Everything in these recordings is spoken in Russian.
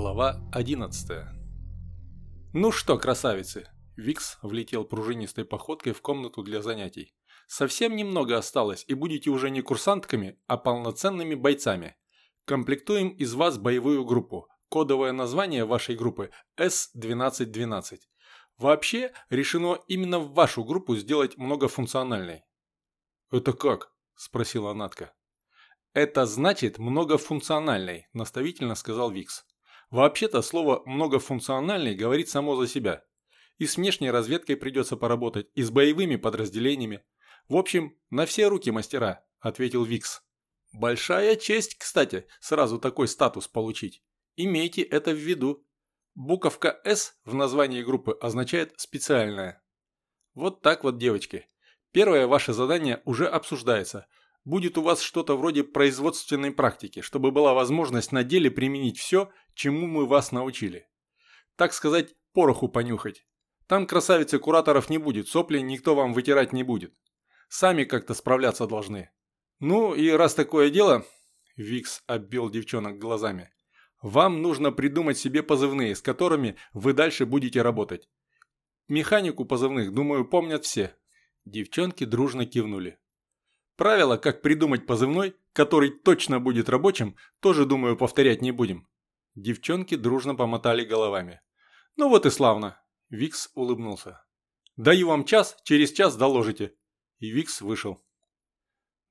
Глава 11 «Ну что, красавицы!» Викс влетел пружинистой походкой в комнату для занятий. «Совсем немного осталось, и будете уже не курсантками, а полноценными бойцами. Комплектуем из вас боевую группу. Кодовое название вашей группы С-1212. Вообще, решено именно вашу группу сделать многофункциональной». «Это как?» – спросила Натка. «Это значит многофункциональной», – наставительно сказал Викс. Вообще-то слово «многофункциональный» говорит само за себя. И с внешней разведкой придется поработать, и с боевыми подразделениями. В общем, на все руки мастера, ответил Викс. Большая честь, кстати, сразу такой статус получить. Имейте это в виду. Буковка «С» в названии группы означает «специальная». Вот так вот, девочки. Первое ваше задание уже обсуждается – будет у вас что-то вроде производственной практики, чтобы была возможность на деле применить все, чему мы вас научили. Так сказать, пороху понюхать. Там красавицы кураторов не будет, сопли никто вам вытирать не будет. Сами как-то справляться должны. Ну и раз такое дело, Викс оббил девчонок глазами, вам нужно придумать себе позывные, с которыми вы дальше будете работать. Механику позывных, думаю, помнят все. Девчонки дружно кивнули. Правило, как придумать позывной, который точно будет рабочим, тоже, думаю, повторять не будем. Девчонки дружно помотали головами. Ну вот и славно. Викс улыбнулся. Даю вам час, через час доложите. И Викс вышел.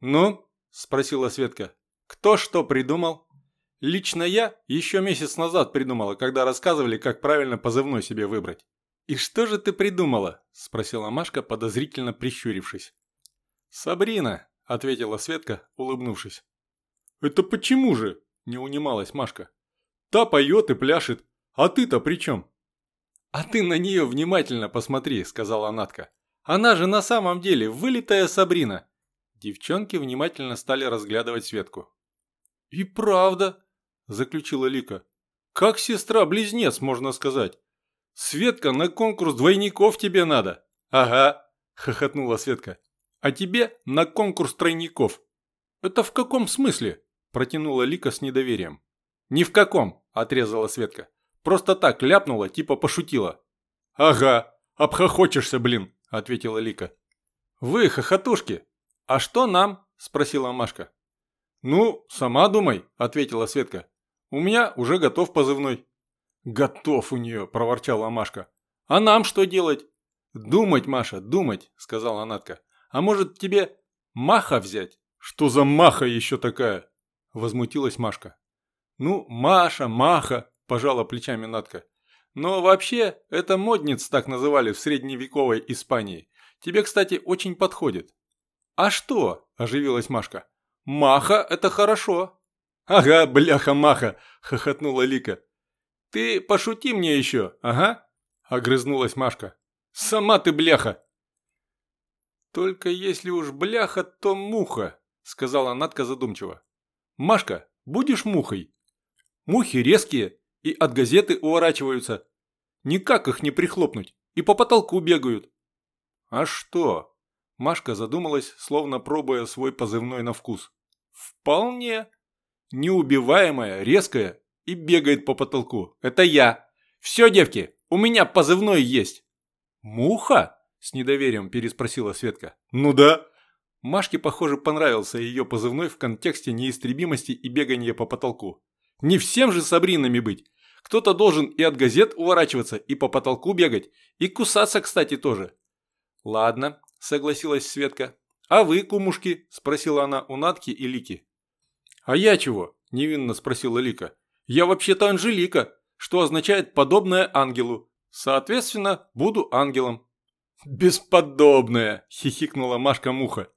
Ну? Спросила Светка. Кто что придумал? Лично я еще месяц назад придумала, когда рассказывали, как правильно позывной себе выбрать. «И что же ты придумала?» – спросила Машка, подозрительно прищурившись. «Сабрина», ответила Светка, улыбнувшись. «Это почему же?» – не унималась Машка. «Та поет и пляшет, а ты-то при чем?» «А ты на нее внимательно посмотри», – сказала Натка. «Она же на самом деле вылитая Сабрина». Девчонки внимательно стали разглядывать Светку. «И правда», – заключила Лика. «Как сестра-близнец, можно сказать. Светка, на конкурс двойников тебе надо». «Ага», – хохотнула Светка. А тебе на конкурс тройников». «Это в каком смысле?» – протянула Лика с недоверием. «Ни в каком», – отрезала Светка. «Просто так ляпнула, типа пошутила». «Ага, обхохочешься, блин», – ответила Лика. «Вы, хохотушки, а что нам?» – спросила Машка. «Ну, сама думай», – ответила Светка. «У меня уже готов позывной». «Готов у нее», – проворчала Машка. «А нам что делать?» «Думать, Маша, думать», – сказала Натка. А может тебе Маха взять? Что за Маха еще такая? Возмутилась Машка. Ну, Маша, Маха, пожала плечами Натка. Но вообще, это модниц так называли в средневековой Испании. Тебе, кстати, очень подходит. А что? Оживилась Машка. Маха – это хорошо. Ага, бляха-маха, хохотнула Лика. Ты пошути мне еще, ага? Огрызнулась Машка. Сама ты бляха, «Только если уж бляха, то муха», — сказала Натка задумчиво. «Машка, будешь мухой?» «Мухи резкие и от газеты уворачиваются. Никак их не прихлопнуть, и по потолку бегают». «А что?» Машка задумалась, словно пробуя свой позывной на вкус. «Вполне. Неубиваемая, резкая и бегает по потолку. Это я. Все, девки, у меня позывной есть». «Муха?» С недоверием переспросила Светка. «Ну да». Машке, похоже, понравился ее позывной в контексте неистребимости и бегания по потолку. «Не всем же Сабринами быть. Кто-то должен и от газет уворачиваться, и по потолку бегать, и кусаться, кстати, тоже». «Ладно», – согласилась Светка. «А вы, кумушки?» – спросила она у Натки и Лики. «А я чего?» – невинно спросила Лика. «Я вообще-то Анжелика, что означает «подобное ангелу». Соответственно, буду ангелом». «Бесподобная!» – хихикнула Машка-муха.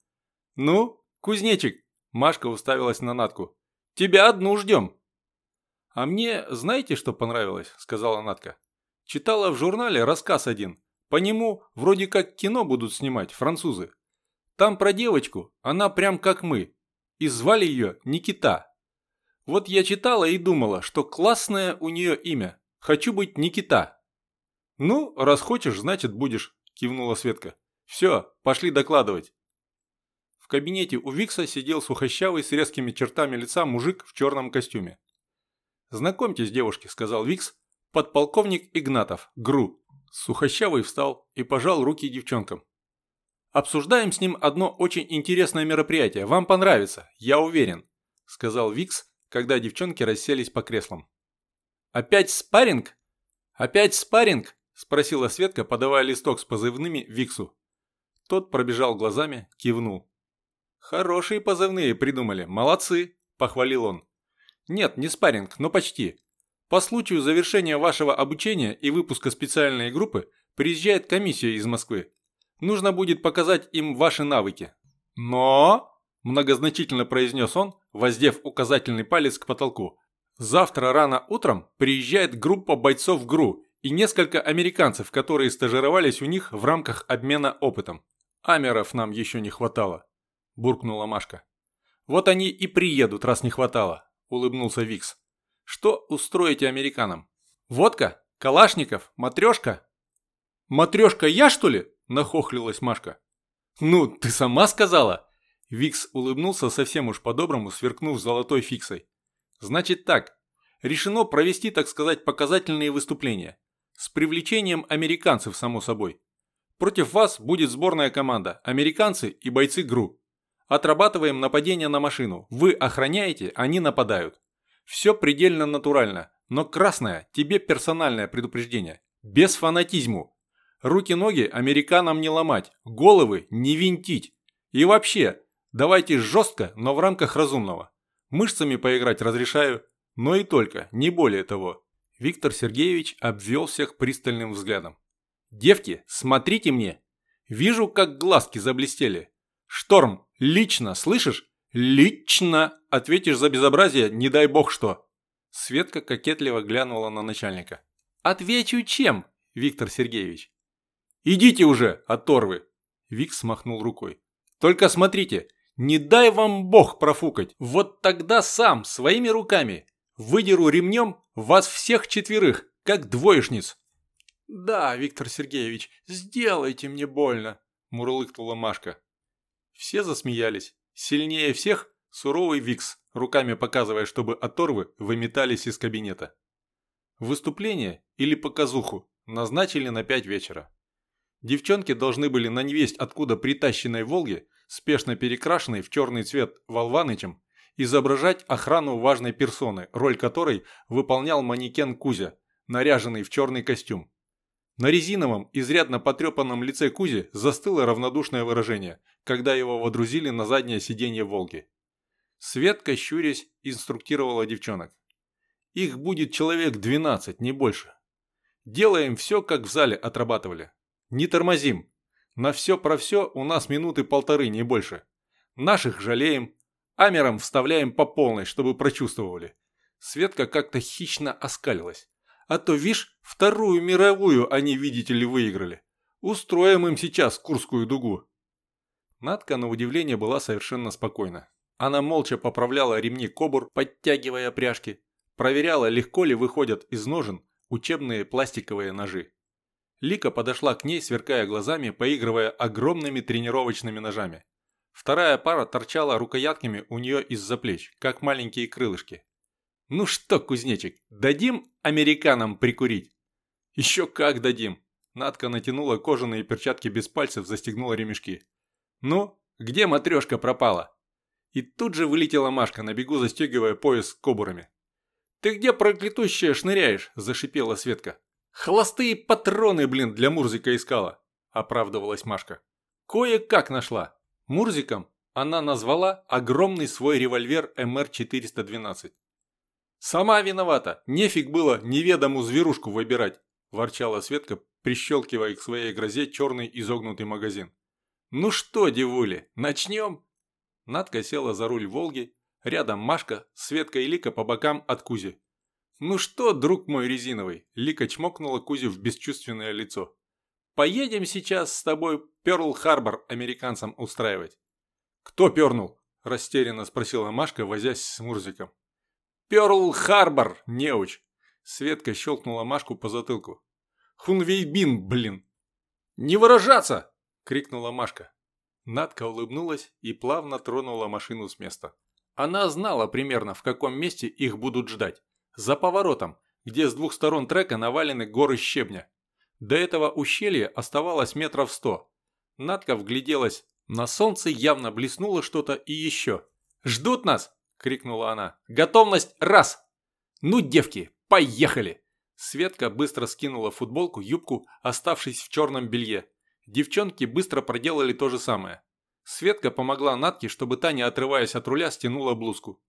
«Ну, кузнечик!» – Машка уставилась на Натку. «Тебя одну ждем!» «А мне знаете, что понравилось?» – сказала Натка. «Читала в журнале рассказ один. По нему вроде как кино будут снимать французы. Там про девочку, она прям как мы. И звали ее Никита. Вот я читала и думала, что классное у нее имя. Хочу быть Никита. Ну, раз хочешь, значит будешь. – кивнула Светка. «Все, пошли докладывать». В кабинете у Викса сидел сухощавый с резкими чертами лица мужик в черном костюме. «Знакомьтесь, девушки», – сказал Викс, – «подполковник Игнатов, ГРУ». Сухощавый встал и пожал руки девчонкам. «Обсуждаем с ним одно очень интересное мероприятие. Вам понравится, я уверен», – сказал Викс, когда девчонки расселись по креслам. «Опять спарринг? Опять спарринг?» – спросила Светка, подавая листок с позывными Виксу. Тот пробежал глазами, кивнул. «Хорошие позывные придумали, молодцы», – похвалил он. «Нет, не спарринг, но почти. По случаю завершения вашего обучения и выпуска специальной группы приезжает комиссия из Москвы. Нужно будет показать им ваши навыки». «Но...» – многозначительно произнес он, воздев указательный палец к потолку. «Завтра рано утром приезжает группа бойцов ГРУ и несколько американцев, которые стажировались у них в рамках обмена опытом. Амеров нам еще не хватало», – буркнула Машка. «Вот они и приедут, раз не хватало», – улыбнулся Викс. «Что устроите американам? Водка? Калашников? Матрешка?» «Матрешка я, что ли?» – нахохлилась Машка. «Ну, ты сама сказала!» Викс улыбнулся совсем уж по-доброму, сверкнув золотой фиксой. «Значит так. Решено провести, так сказать, показательные выступления. С привлечением американцев, само собой. Против вас будет сборная команда, американцы и бойцы ГРУ. Отрабатываем нападение на машину. Вы охраняете, они нападают. Все предельно натурально, но красное, тебе персональное предупреждение. Без фанатизму. Руки-ноги американам не ломать, головы не винтить. И вообще, давайте жестко, но в рамках разумного. Мышцами поиграть разрешаю, но и только, не более того. Виктор Сергеевич обвел всех пристальным взглядом. «Девки, смотрите мне! Вижу, как глазки заблестели. Шторм, лично, слышишь? Лично! Ответишь за безобразие, не дай бог что!» Светка кокетливо глянула на начальника. «Отвечу чем, Виктор Сергеевич?» «Идите уже, оторвы!» Викс смахнул рукой. «Только смотрите, не дай вам бог профукать, вот тогда сам, своими руками, выдеру ремнем вас всех четверых, как двоечниц, «Да, Виктор Сергеевич, сделайте мне больно», – мурлыкнула Машка. Все засмеялись. Сильнее всех суровый Викс, руками показывая, чтобы оторвы выметались из кабинета. Выступление или показуху назначили на пять вечера. Девчонки должны были на невесть откуда притащенной «Волге», спешно перекрашенной в черный цвет Волванычем, изображать охрану важной персоны, роль которой выполнял манекен Кузя, наряженный в черный костюм. На резиновом, изрядно потрепанном лице Кузи застыло равнодушное выражение, когда его водрузили на заднее сиденье «Волги». Светка, щурясь, инструктировала девчонок. «Их будет человек 12, не больше. Делаем все, как в зале отрабатывали. Не тормозим. На все про все у нас минуты полторы, не больше. Наших жалеем, амером вставляем по полной, чтобы прочувствовали». Светка как-то хищно оскалилась. А то, вишь, вторую мировую они, видите ли, выиграли. Устроим им сейчас Курскую дугу». Надка, на удивление, была совершенно спокойна. Она молча поправляла ремни кобур, подтягивая пряжки, проверяла, легко ли выходят из ножен учебные пластиковые ножи. Лика подошла к ней, сверкая глазами, поигрывая огромными тренировочными ножами. Вторая пара торчала рукоятками у нее из-за плеч, как маленькие крылышки. «Ну что, кузнечик, дадим американам прикурить?» «Еще как дадим!» Надка натянула кожаные перчатки без пальцев, застегнула ремешки. «Ну, где матрешка пропала?» И тут же вылетела Машка, на бегу застегивая пояс с кобурами. «Ты где, проклятущая, шныряешь?» – зашипела Светка. «Холостые патроны, блин, для Мурзика искала», – оправдывалась Машка. «Кое-как нашла. Мурзиком она назвала огромный свой револьвер МР-412. «Сама виновата! Нефиг было неведомую зверушку выбирать!» – ворчала Светка, прищелкивая к своей грозе черный изогнутый магазин. «Ну что, девули, начнем?» Надка села за руль «Волги», рядом Машка, Светка и Лика по бокам от Кузи. «Ну что, друг мой резиновый?» – Лика чмокнула Кузю в бесчувственное лицо. «Поедем сейчас с тобой Пёрл-Харбор американцам устраивать». «Кто пернул?» – растерянно спросила Машка, возясь с Мурзиком. Пёрл-Харбор, неуч!» Светка щелкнула Машку по затылку. «Хунвейбин, блин!» «Не выражаться!» – крикнула Машка. Надка улыбнулась и плавно тронула машину с места. Она знала примерно, в каком месте их будут ждать. за поворотом, где с двух сторон трека навалены горы щебня. До этого ущелья оставалось метров сто. Надка вгляделась, на солнце явно блеснуло что-то и еще. «Ждут нас!» – крикнула она. «Готовность раз!» «Ну, девки, поехали!» Светка быстро скинула футболку, юбку, оставшись в черном белье. Девчонки быстро проделали то же самое. Светка помогла Натке, чтобы та, не отрываясь от руля, стянула блузку.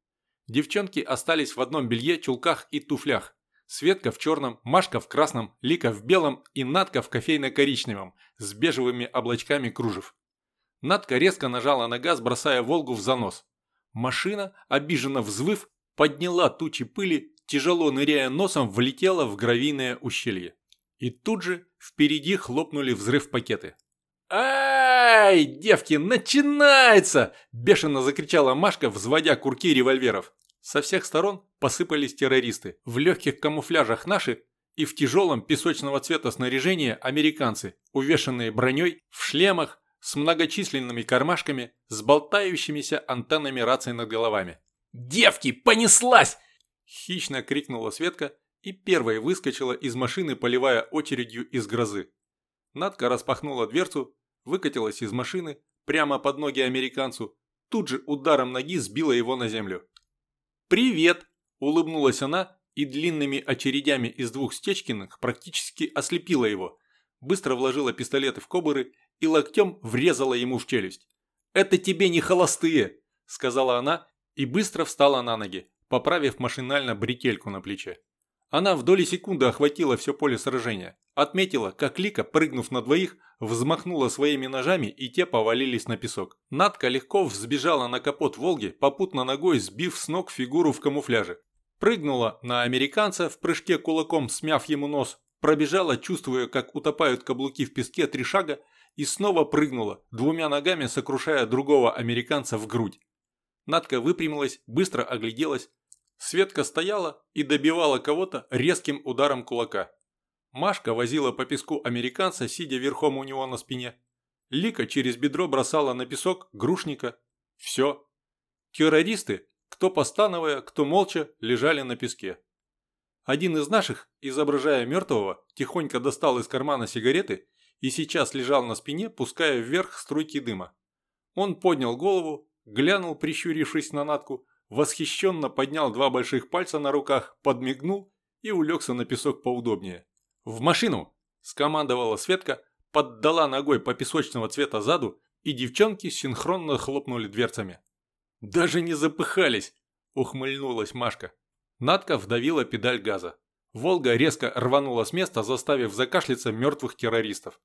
Девчонки остались в одном белье, чулках и туфлях. Светка в черном, Машка в красном, Лика в белом и Натка в кофейно-коричневом с бежевыми облачками кружев. Натка резко нажала на газ, бросая «Волгу» в занос. Машина, обиженно взвыв, подняла тучи пыли, тяжело ныряя носом, влетела в гравийное ущелье. И тут же впереди хлопнули взрыв пакеты. «Ай, девки, начинается!» – бешено закричала Машка, взводя курки револьверов. Со всех сторон посыпались террористы. В легких камуфляжах наши и в тяжелом песочного цвета снаряжения американцы, увешанные броней, в шлемах, с многочисленными кармашками, с болтающимися антеннами рации над головами. «Девки, понеслась!» – хищно крикнула Светка и первой выскочила из машины, поливая очередью из грозы. Надка распахнула дверцу, выкатилась из машины, прямо под ноги американцу, тут же ударом ноги сбила его на землю. «Привет!» – улыбнулась она и длинными очередями из двух Стечкиных практически ослепила его, быстро вложила пистолеты в кобуры и локтем врезала ему в челюсть. «Это тебе не холостые!» – сказала она и быстро встала на ноги, поправив машинально бретельку на плече. Она в доли секунды охватила все поле сражения, отметила, как Лика, прыгнув на двоих, взмахнула своими ножами и те повалились на песок. Надка легко взбежала на капот «Волги», попутно ногой сбив с ног фигуру в камуфляже. Прыгнула на американца, в прыжке кулаком смяв ему нос, пробежала, чувствуя, как утопают каблуки в песке три шага, и снова прыгнула, двумя ногами сокрушая другого американца в грудь. Надка выпрямилась, быстро огляделась. Светка стояла и добивала кого-то резким ударом кулака. Машка возила по песку американца, сидя верхом у него на спине. Лика через бедро бросала на песок грушника. Все. Террористы, кто постановая, кто молча, лежали на песке. Один из наших, изображая мертвого, тихонько достал из кармана сигареты и сейчас лежал на спине, пуская вверх струйки дыма. Он поднял голову, глянул, прищурившись на Натку, восхищенно поднял два больших пальца на руках, подмигнул и улегся на песок поудобнее. «В машину!» – скомандовала Светка, поддала ногой по песочного цвета заду, и девчонки синхронно хлопнули дверцами. «Даже не запыхались!» – ухмыльнулась Машка. Надка вдавила педаль газа. «Волга» резко рванула с места, заставив закашляться мертвых террористов.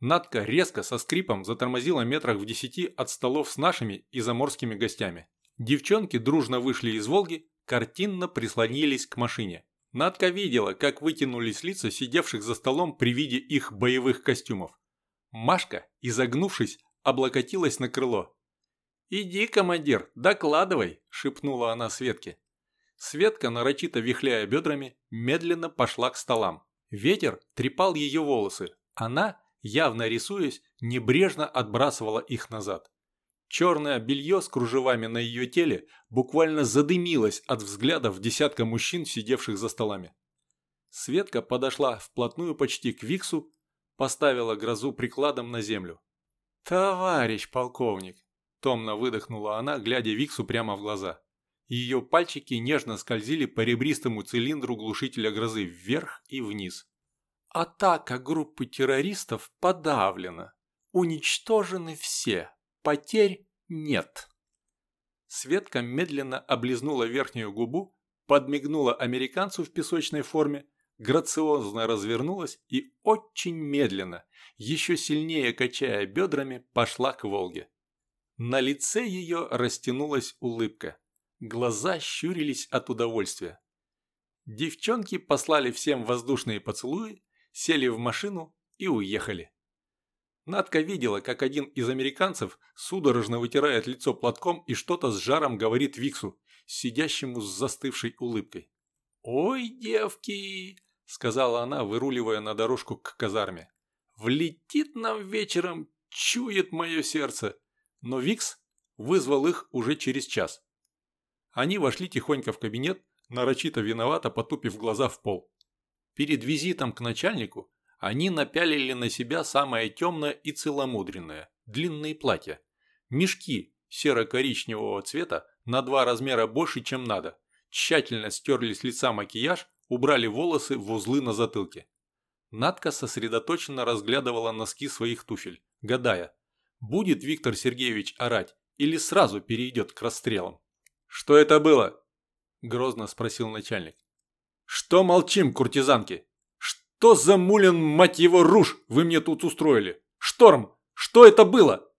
Надка резко со скрипом затормозила метрах в десяти от столов с нашими и заморскими гостями. Девчонки дружно вышли из «Волги», картинно прислонились к машине. Надка видела, как вытянулись лица сидевших за столом при виде их боевых костюмов. Машка, изогнувшись, облокотилась на крыло. «Иди, командир, докладывай», – шепнула она Светке. Светка, нарочито вихляя бедрами, медленно пошла к столам. Ветер трепал ее волосы. Она, явно рисуясь, небрежно отбрасывала их назад. Черное белье с кружевами на ее теле буквально задымилось от взглядов десятка мужчин, сидевших за столами. Светка подошла вплотную почти к Виксу, поставила грозу прикладом на землю. «Товарищ полковник!» – томно выдохнула она, глядя Виксу прямо в глаза. Ее пальчики нежно скользили по ребристому цилиндру глушителя грозы вверх и вниз. «Атака группы террористов подавлена. Уничтожены все!» Потерь нет. Светка медленно облизнула верхнюю губу, подмигнула американцу в песочной форме, грациозно развернулась и очень медленно, еще сильнее качая бедрами, пошла к Волге. На лице ее растянулась улыбка. Глаза щурились от удовольствия. Девчонки послали всем воздушные поцелуи, сели в машину и уехали. Надка видела, как один из американцев судорожно вытирает лицо платком и что-то с жаром говорит Виксу, сидящему с застывшей улыбкой. «Ой, девки!» – сказала она, выруливая на дорожку к казарме. «Влетит нам вечером, чует мое сердце!» Но Викс вызвал их уже через час. Они вошли тихонько в кабинет, нарочито виновато потупив глаза в пол. Перед визитом к начальнику они напялили на себя самое темное и целомудренное – длинные платья. Мешки серо-коричневого цвета на два размера больше, чем надо. Тщательно стерли с лица макияж, убрали волосы в узлы на затылке. Надка сосредоточенно разглядывала носки своих туфель, гадая, будет Виктор Сергеевич орать или сразу перейдет к расстрелам. «Что это было?» – грозно спросил начальник. «Что молчим, куртизанки? Что за мулен, мать его, руж вы мне тут устроили? Шторм, что это было?»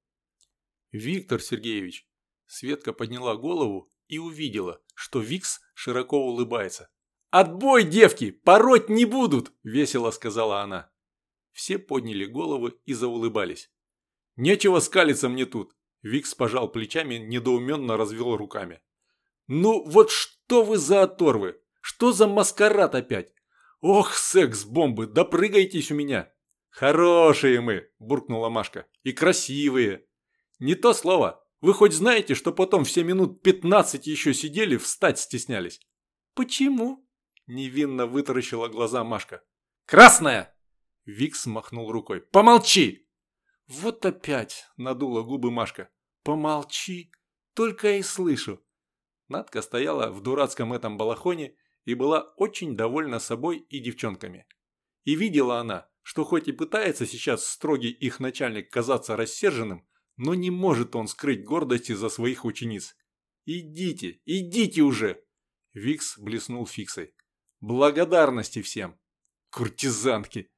«Виктор Сергеевич», – Светка подняла голову и увидела, что Викс широко улыбается. «Отбой, девки! Пороть не будут!» – весело сказала она. Все подняли головы и заулыбались. «Нечего скалиться мне тут!» – Викс пожал плечами, недоуменно развел руками. «Ну вот что вы за оторвы? Что за маскарад опять? Ох, секс-бомбы, допрыгайтесь у меня!» «Хорошие мы!» – буркнула Машка. «И красивые!» «Не то слово! Вы хоть знаете, что потом все минут пятнадцать еще сидели, встать стеснялись?» «Почему?» Невинно вытаращила глаза Машка. «Красная!» Викс махнул рукой. «Помолчи!» «Вот опять!» – надула губы Машка. «Помолчи! Только и слышу!» Надка стояла в дурацком этом балахоне и была очень довольна собой и девчонками. И видела она, что хоть и пытается сейчас строгий их начальник казаться рассерженным, но не может он скрыть гордости за своих учениц. «Идите, идите уже!» Викс блеснул фиксой. Благодарности всем. Куртизанки.